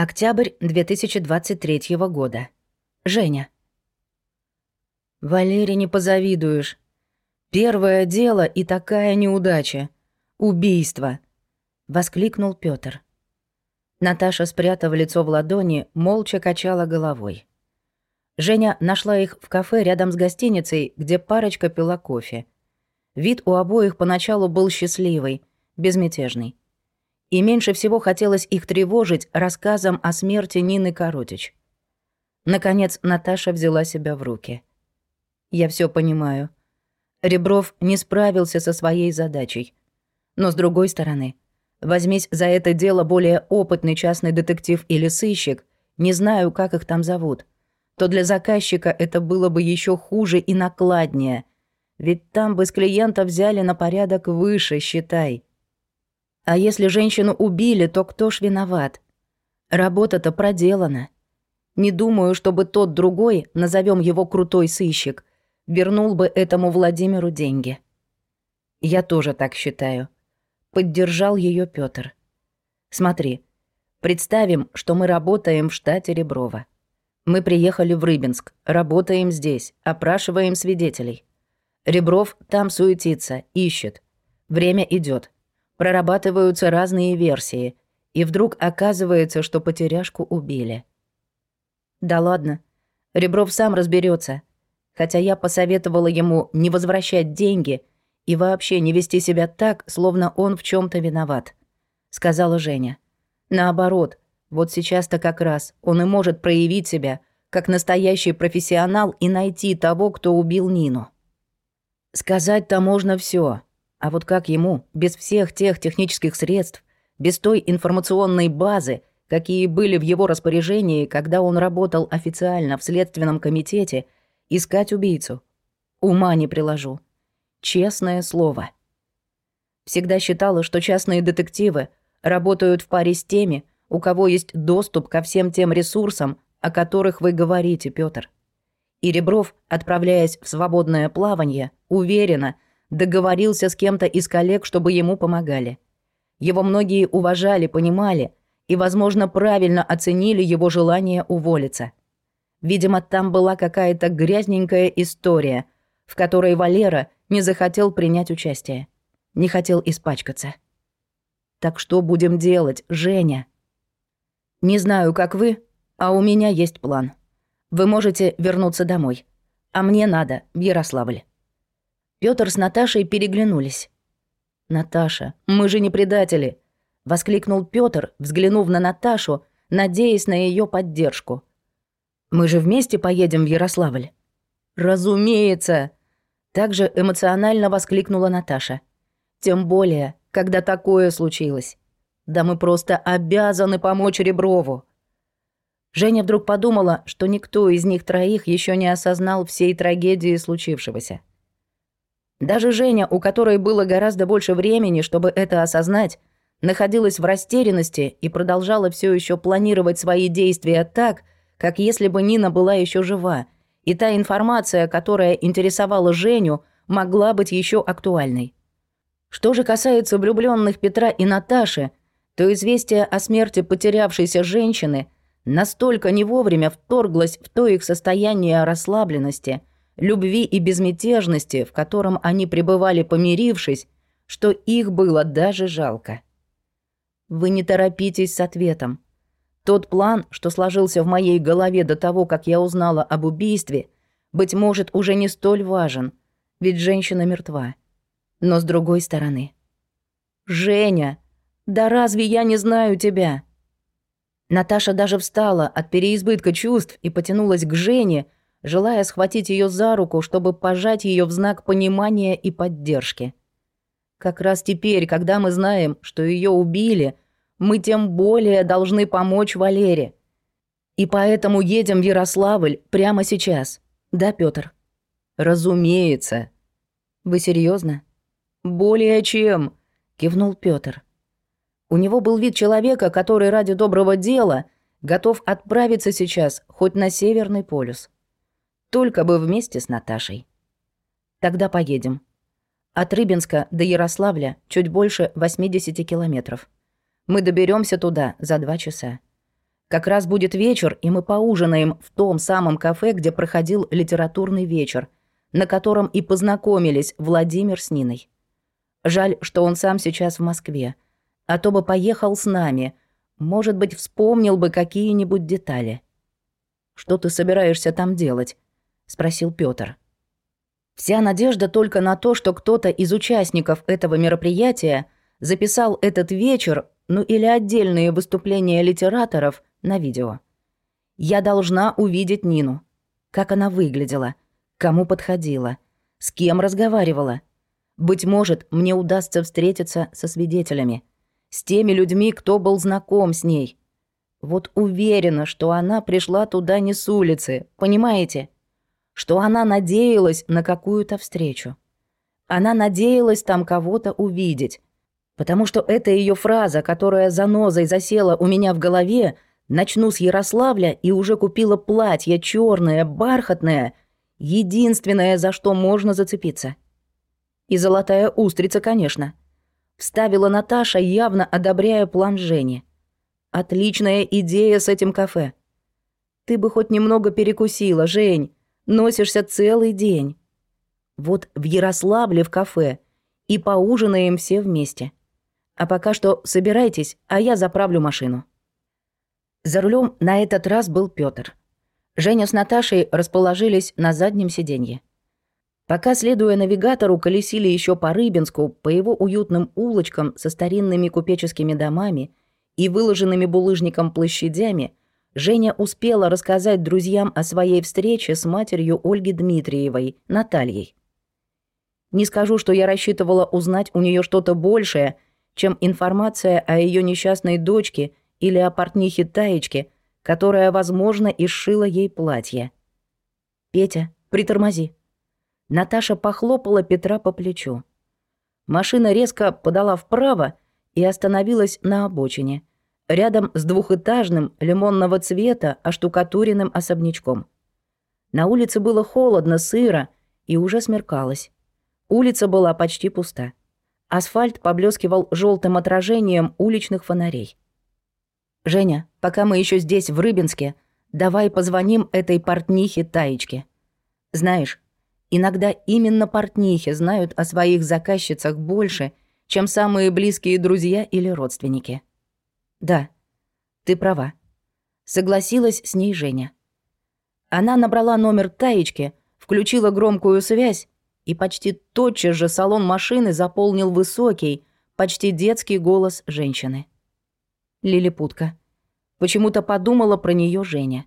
Октябрь 2023 года. Женя. Валере не позавидуешь. Первое дело и такая неудача. Убийство. Воскликнул Пётр. Наташа, спрятав лицо в ладони, молча качала головой. Женя нашла их в кафе рядом с гостиницей, где парочка пила кофе. Вид у обоих поначалу был счастливый, безмятежный. И меньше всего хотелось их тревожить рассказом о смерти Нины Коротич. Наконец Наташа взяла себя в руки. «Я все понимаю. Ребров не справился со своей задачей. Но с другой стороны, возьмись за это дело более опытный частный детектив или сыщик, не знаю, как их там зовут, то для заказчика это было бы еще хуже и накладнее. Ведь там бы с клиента взяли на порядок выше, считай. А если женщину убили, то кто ж виноват? Работа-то проделана. Не думаю, чтобы тот другой, назовем его крутой сыщик, вернул бы этому Владимиру деньги. Я тоже так считаю. Поддержал ее Пётр. Смотри, представим, что мы работаем в штате Реброва. Мы приехали в Рыбинск, работаем здесь, опрашиваем свидетелей. Ребров там суетится, ищет. Время идет прорабатываются разные версии, и вдруг оказывается, что потеряшку убили. Да ладно, Ребров сам разберется, хотя я посоветовала ему не возвращать деньги и вообще не вести себя так, словно он в чем то виноват, сказала Женя. Наоборот, вот сейчас-то как раз он и может проявить себя как настоящий профессионал и найти того, кто убил Нину. Сказать-то можно все, а вот как ему, без всех тех технических средств, без той информационной базы, какие были в его распоряжении, когда он работал официально в Следственном комитете, искать убийцу? Ума не приложу. Честное слово. Всегда считала, что частные детективы работают в паре с теми, у кого есть доступ ко всем тем ресурсам, о которых вы говорите, Пётр. И Ребров, отправляясь в свободное плавание, уверенно – договорился с кем-то из коллег, чтобы ему помогали. Его многие уважали, понимали и, возможно, правильно оценили его желание уволиться. Видимо, там была какая-то грязненькая история, в которой Валера не захотел принять участие, не хотел испачкаться. Так что будем делать, Женя? Не знаю, как вы, а у меня есть план. Вы можете вернуться домой, а мне надо в Ярославль. Пётр с Наташей переглянулись. «Наташа, мы же не предатели!» — воскликнул Пётр, взглянув на Наташу, надеясь на её поддержку. «Мы же вместе поедем в Ярославль?» «Разумеется!» — также эмоционально воскликнула Наташа. «Тем более, когда такое случилось. Да мы просто обязаны помочь Реброву!» Женя вдруг подумала, что никто из них троих ещё не осознал всей трагедии случившегося. Даже Женя, у которой было гораздо больше времени, чтобы это осознать, находилась в растерянности и продолжала все еще планировать свои действия так, как если бы Нина была еще жива, и та информация, которая интересовала Женю, могла быть еще актуальной. Что же касается влюбленных Петра и Наташи, то известие о смерти потерявшейся женщины настолько не вовремя вторглось в то их состояние расслабленности – любви и безмятежности, в котором они пребывали, помирившись, что их было даже жалко. Вы не торопитесь с ответом. Тот план, что сложился в моей голове до того, как я узнала об убийстве, быть может, уже не столь важен, ведь женщина мертва. Но с другой стороны... «Женя, да разве я не знаю тебя?» Наташа даже встала от переизбытка чувств и потянулась к Жене, желая схватить ее за руку, чтобы пожать ее в знак понимания и поддержки. Как раз теперь, когда мы знаем, что ее убили, мы тем более должны помочь Валере. И поэтому едем в Ярославль прямо сейчас. Да, Пётр? Разумеется. Вы серьезно? Более чем, кивнул Пётр. У него был вид человека, который ради доброго дела готов отправиться сейчас хоть на Северный полюс. Только бы вместе с Наташей. Тогда поедем. От Рыбинска до Ярославля чуть больше 80 километров. Мы доберемся туда за два часа. Как раз будет вечер, и мы поужинаем в том самом кафе, где проходил литературный вечер, на котором и познакомились Владимир с Ниной. Жаль, что он сам сейчас в Москве, а то бы поехал с нами, может быть, вспомнил бы какие-нибудь детали. «Что ты собираешься там делать?» — спросил Пётр. Вся надежда только на то, что кто-то из участников этого мероприятия записал этот вечер, ну или отдельные выступления литераторов на видео. Я должна увидеть Нину. Как она выглядела, кому подходила, с кем разговаривала. Быть может, мне удастся встретиться со свидетелями, с теми людьми, кто был знаком с ней. Вот уверена, что она пришла туда не с улицы, понимаете? Что она надеялась на какую-то встречу. Она надеялась там кого-то увидеть. Потому что это ее фраза, которая занозой засела у меня в голове, начну с Ярославля и уже купила платье черное, бархатное, единственное, за что можно зацепиться. И золотая устрица, конечно. Вставила Наташа, явно одобряя план Жени. Отличная идея с этим кафе. Ты бы хоть немного перекусила, Жень. Носишься целый день. Вот в Ярославле в кафе и поужинаем все вместе. А пока что собирайтесь, а я заправлю машину. За рулем на этот раз был Пётр. Женя с Наташей расположились на заднем сиденье. Пока, следуя навигатору, колесили еще по Рыбинску, по его уютным улочкам со старинными купеческими домами и выложенными булыжником площадями, Женя успела рассказать друзьям о своей встрече с матерью Ольги Дмитриевой, Натальей. Не скажу, что я рассчитывала узнать у нее что-то большее, чем информация о ее несчастной дочке или о портнихе Таечке, которая, возможно, и сшила ей платье. «Петя, притормози». Наташа похлопала Петра по плечу. Машина резко подала вправо и остановилась на обочине рядом с двухэтажным лимонного цвета оштукатуренным особнячком. На улице было холодно, сыро и уже смеркалось. Улица была почти пуста. Асфальт поблескивал желтым отражением уличных фонарей. «Женя, пока мы еще здесь, в Рыбинске, давай позвоним этой портнихе Таечке. Знаешь, иногда именно портнихи знают о своих заказчицах больше, чем самые близкие друзья или родственники». «Да, ты права», — согласилась с ней Женя. Она набрала номер Таечки, включила громкую связь, и почти тотчас же салон машины заполнил высокий, почти детский голос женщины. Лилипутка. Почему-то подумала про нее Женя.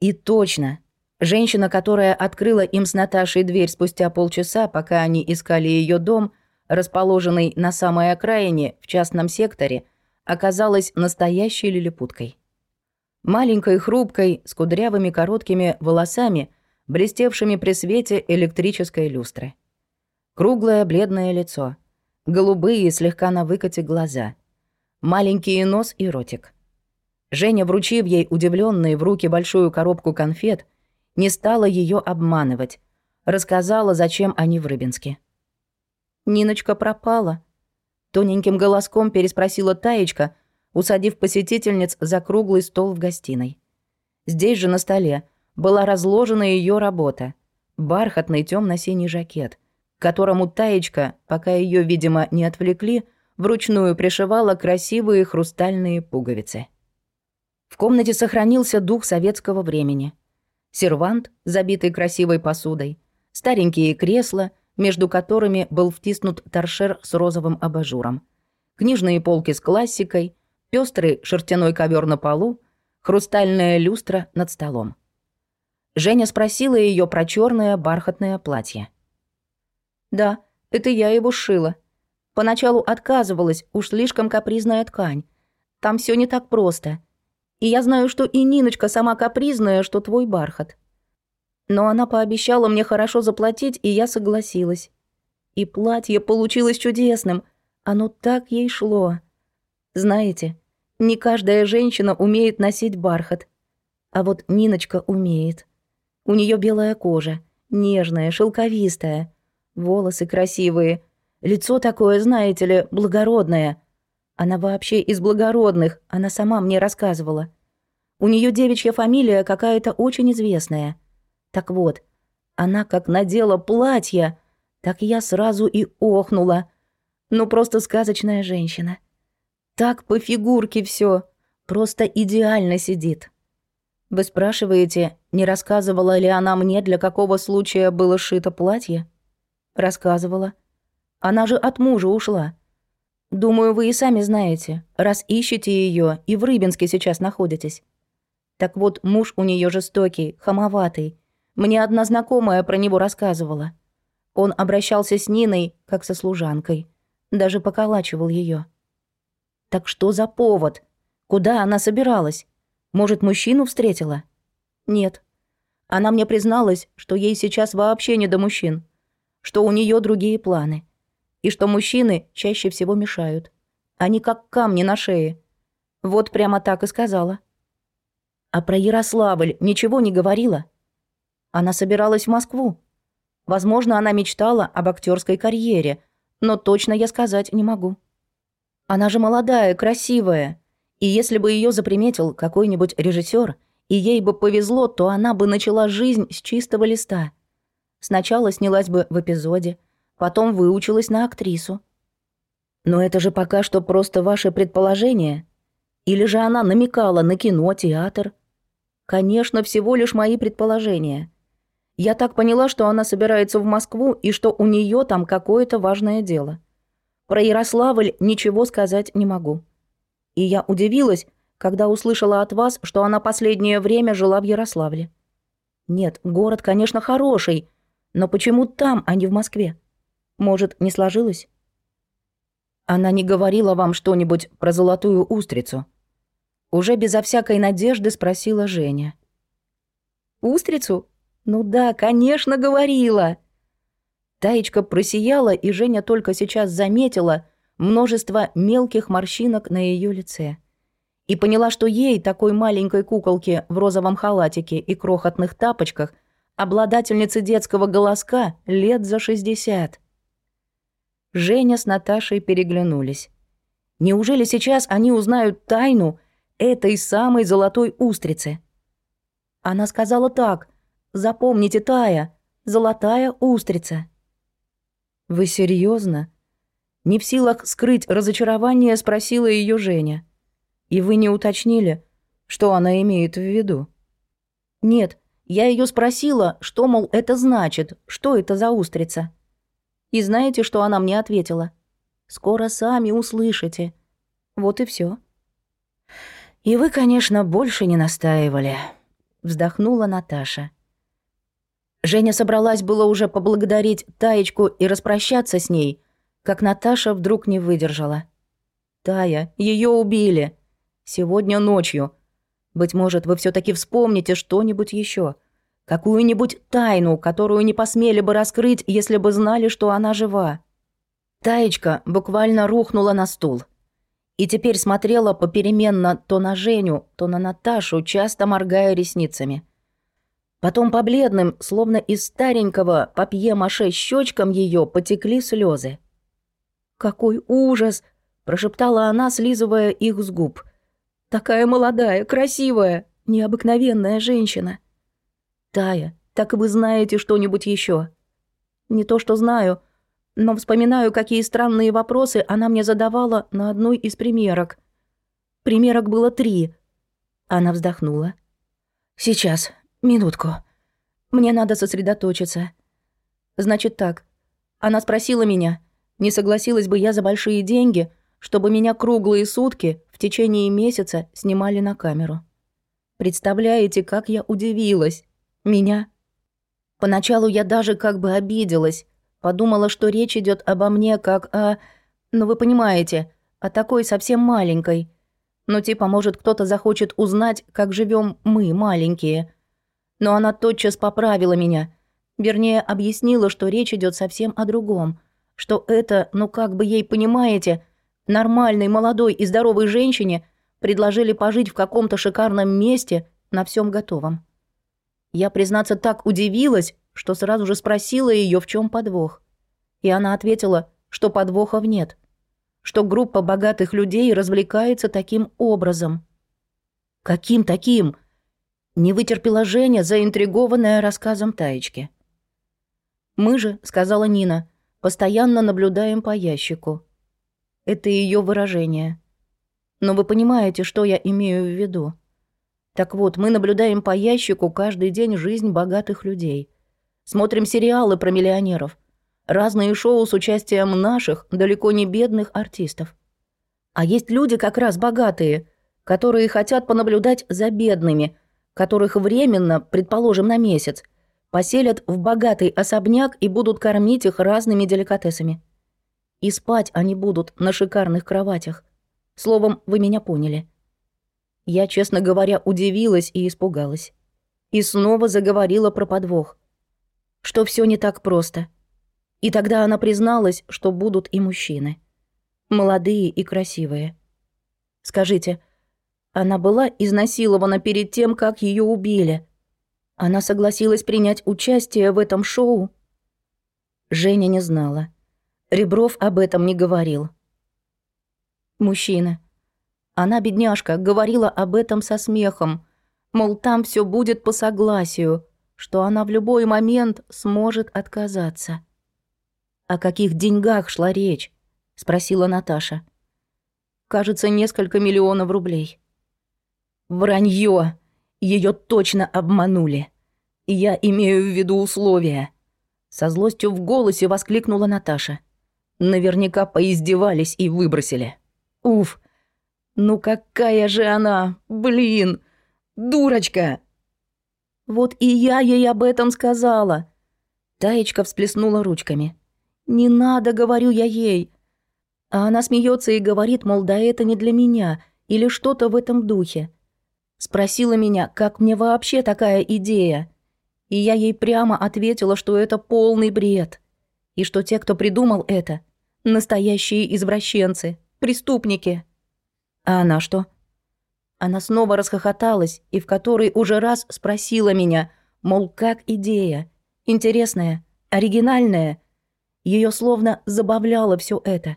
И точно, женщина, которая открыла им с Наташей дверь спустя полчаса, пока они искали ее дом, расположенный на самой окраине, в частном секторе, оказалась настоящей лилипуткой. Маленькой, хрупкой, с кудрявыми короткими волосами, блестевшими при свете электрической люстры. Круглое бледное лицо, голубые слегка на выкате глаза, маленький нос и ротик. Женя, вручив ей удивленные в руки большую коробку конфет, не стала ее обманывать, рассказала, зачем они в Рыбинске. «Ниночка пропала», Тоненьким голоском переспросила Таечка, усадив посетительниц за круглый стол в гостиной. Здесь же на столе была разложена ее работа. Бархатный темно синий жакет, которому Таечка, пока ее, видимо, не отвлекли, вручную пришивала красивые хрустальные пуговицы. В комнате сохранился дух советского времени. Сервант, забитый красивой посудой, старенькие кресла — между которыми был втиснут торшер с розовым абажуром. Книжные полки с классикой, пестрый шерстяной ковер на полу, хрустальная люстра над столом. Женя спросила ее про черное бархатное платье. «Да, это я его шила. Поначалу отказывалась, уж слишком капризная ткань. Там все не так просто. И я знаю, что и Ниночка сама капризная, что твой бархат. Но она пообещала мне хорошо заплатить, и я согласилась. И платье получилось чудесным. Оно так ей шло. Знаете, не каждая женщина умеет носить бархат. А вот Ниночка умеет. У нее белая кожа, нежная, шелковистая, волосы красивые, лицо такое, знаете ли, благородное. Она вообще из благородных, она сама мне рассказывала. У нее девичья фамилия какая-то очень известная. Так вот, она как надела платье, так я сразу и охнула. Ну, просто сказочная женщина. Так по фигурке все, просто идеально сидит. Вы спрашиваете, не рассказывала ли она мне, для какого случая было шито платье? Рассказывала. Она же от мужа ушла. Думаю, вы и сами знаете, раз ищете ее и в Рыбинске сейчас находитесь. Так вот, муж у нее жестокий, хамоватый. Мне одна знакомая про него рассказывала. Он обращался с Ниной, как со служанкой. Даже поколачивал ее. Так что за повод? Куда она собиралась? Может, мужчину встретила? Нет. Она мне призналась, что ей сейчас вообще не до мужчин. Что у нее другие планы. И что мужчины чаще всего мешают. Они как камни на шее. Вот прямо так и сказала. А про Ярославль ничего не говорила? Она собиралась в Москву. Возможно, она мечтала об актерской карьере, но точно я сказать не могу. Она же молодая, красивая. И если бы ее заприметил какой-нибудь режиссер, и ей бы повезло, то она бы начала жизнь с чистого листа. Сначала снялась бы в эпизоде, потом выучилась на актрису. Но это же пока что просто ваше предположение. Или же она намекала на кино, театр? Конечно, всего лишь мои предположения. Я так поняла, что она собирается в Москву и что у нее там какое-то важное дело. Про Ярославль ничего сказать не могу. И я удивилась, когда услышала от вас, что она последнее время жила в Ярославле. Нет, город, конечно, хороший, но почему там, а не в Москве? Может, не сложилось? Она не говорила вам что-нибудь про золотую устрицу? Уже безо всякой надежды спросила Женя. Устрицу? Ну да, конечно, говорила. Таечка просияла, и Женя только сейчас заметила, множество мелких морщинок на ее лице. И поняла, что ей, такой маленькой куколке в розовом халатике и крохотных тапочках, обладательнице детского голоска лет за шестьдесят. Женя с Наташей переглянулись. Неужели сейчас они узнают тайну этой самой золотой устрицы? Она сказала так. «Запомните, Тая, золотая устрица». «Вы серьезно? Не в силах скрыть разочарование, спросила ее Женя. «И вы не уточнили, что она имеет в виду?» «Нет, я ее спросила, что, мол, это значит, что это за устрица?» И знаете, что она мне ответила? «Скоро сами услышите». Вот и все. «И вы, конечно, больше не настаивали», — вздохнула Наташа. Женя собралась было уже поблагодарить Таечку и распрощаться с ней, как Наташа вдруг не выдержала. «Тая, ее убили. Сегодня ночью. Быть может, вы все таки вспомните что-нибудь еще, Какую-нибудь тайну, которую не посмели бы раскрыть, если бы знали, что она жива». Таечка буквально рухнула на стул. И теперь смотрела попеременно то на Женю, то на Наташу, часто моргая ресницами. Потом по бледным, словно из старенького папье-маше щечкам ее потекли слезы. «Какой ужас!» – прошептала она, слизывая их с губ. «Такая молодая, красивая, необыкновенная женщина!» «Тая, так вы знаете что-нибудь еще? «Не то, что знаю, но вспоминаю, какие странные вопросы она мне задавала на одной из примерок. Примерок было три». Она вздохнула. «Сейчас, минутку. Мне надо сосредоточиться. Значит так, она спросила меня, не согласилась бы я за большие деньги, чтобы меня круглые сутки в течение месяца снимали на камеру. Представляете, как я удивилась. Меня? Поначалу я даже как бы обиделась, подумала, что речь идет обо мне как о... Ну вы понимаете, о такой совсем маленькой. Ну типа, может, кто-то захочет узнать, как живем мы, маленькие. Но она тотчас поправила меня. Вернее, объяснила, что речь идет совсем о другом. Что это, ну как бы ей понимаете, нормальной, молодой и здоровой женщине предложили пожить в каком-то шикарном месте на всем готовом. Я, признаться, так удивилась, что сразу же спросила ее, в чем подвох. И она ответила, что подвохов нет. что группа богатых людей развлекается таким образом. Каким таким? Не вытерпела Женя, заинтригованная рассказом Таечки. «Мы же», — сказала Нина, — «постоянно наблюдаем по ящику». Это ее выражение. Но вы понимаете, что я имею в виду. Так вот, мы наблюдаем по ящику каждый день жизнь богатых людей. Смотрим сериалы про миллионеров. Разные шоу с участием наших, далеко не бедных артистов. А есть люди как раз богатые, которые хотят понаблюдать за бедными, которых временно, предположим, на месяц, поселят в богатый особняк и будут кормить их разными деликатесами. И спать они будут на шикарных кроватях. Словом, вы меня поняли. Я, честно говоря, удивилась и испугалась. И снова заговорила про подвох. Что все не так просто. И тогда она призналась, что будут и мужчины. Молодые и красивые. Скажите, она была изнасилована перед тем, как ее убили. Она согласилась принять участие в этом шоу. Женя не знала. Ребров об этом не говорил. Мужчина. Она, бедняжка, говорила об этом со смехом. Мол, там все будет по согласию, что она в любой момент сможет отказаться. «О каких деньгах шла речь?» — спросила Наташа. «Кажется, несколько миллионов рублей». Вранье! Ее точно обманули. Я имею в виду условия. Со злостью в голосе воскликнула Наташа. Наверняка поиздевались и выбросили. Уф! Ну какая же она, блин! Дурочка! Вот и я ей об этом сказала. Таечка всплеснула ручками. Не надо, говорю я ей. А она смеется и говорит, мол, да это не для меня, или что-то в этом духе. Спросила меня, как мне вообще такая идея. И я ей прямо ответила, что это полный бред. И что те, кто придумал это, настоящие извращенцы, преступники. А она что? Она снова расхохоталась и в который уже раз спросила меня, мол, как идея? Интересная, оригинальная. Ее словно забавляло все это.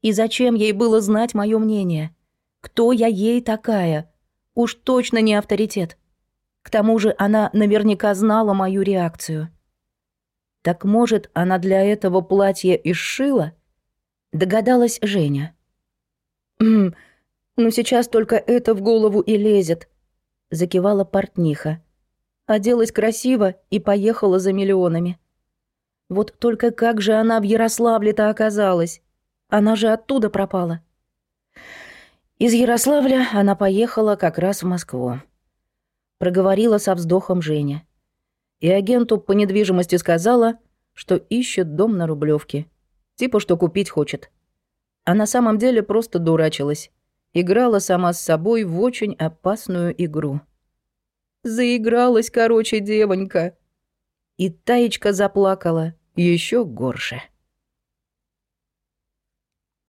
И зачем ей было знать мое мнение? Кто я ей такая? Уж точно не авторитет. К тому же она наверняка знала мою реакцию. Так может, она для этого платье и сшила? Догадалась Женя. «Хм, ну сейчас только это в голову и лезет», — закивала портниха. Оделась красиво и поехала за миллионами. Вот только как же она в Ярославле-то оказалась? Она же оттуда пропала. Из Ярославля она поехала как раз в Москву. Проговорила со вздохом Женя. И агенту по недвижимости сказала, что ищет дом на Рублевке. Типа, что купить хочет. А на самом деле просто дурачилась. Играла сама с собой в очень опасную игру. Заигралась, короче, девонька. И Таечка заплакала еще горше.